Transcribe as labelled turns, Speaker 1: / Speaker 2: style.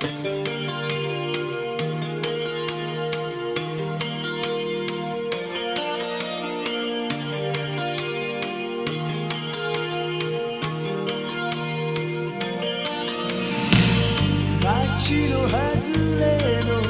Speaker 1: 街の外れの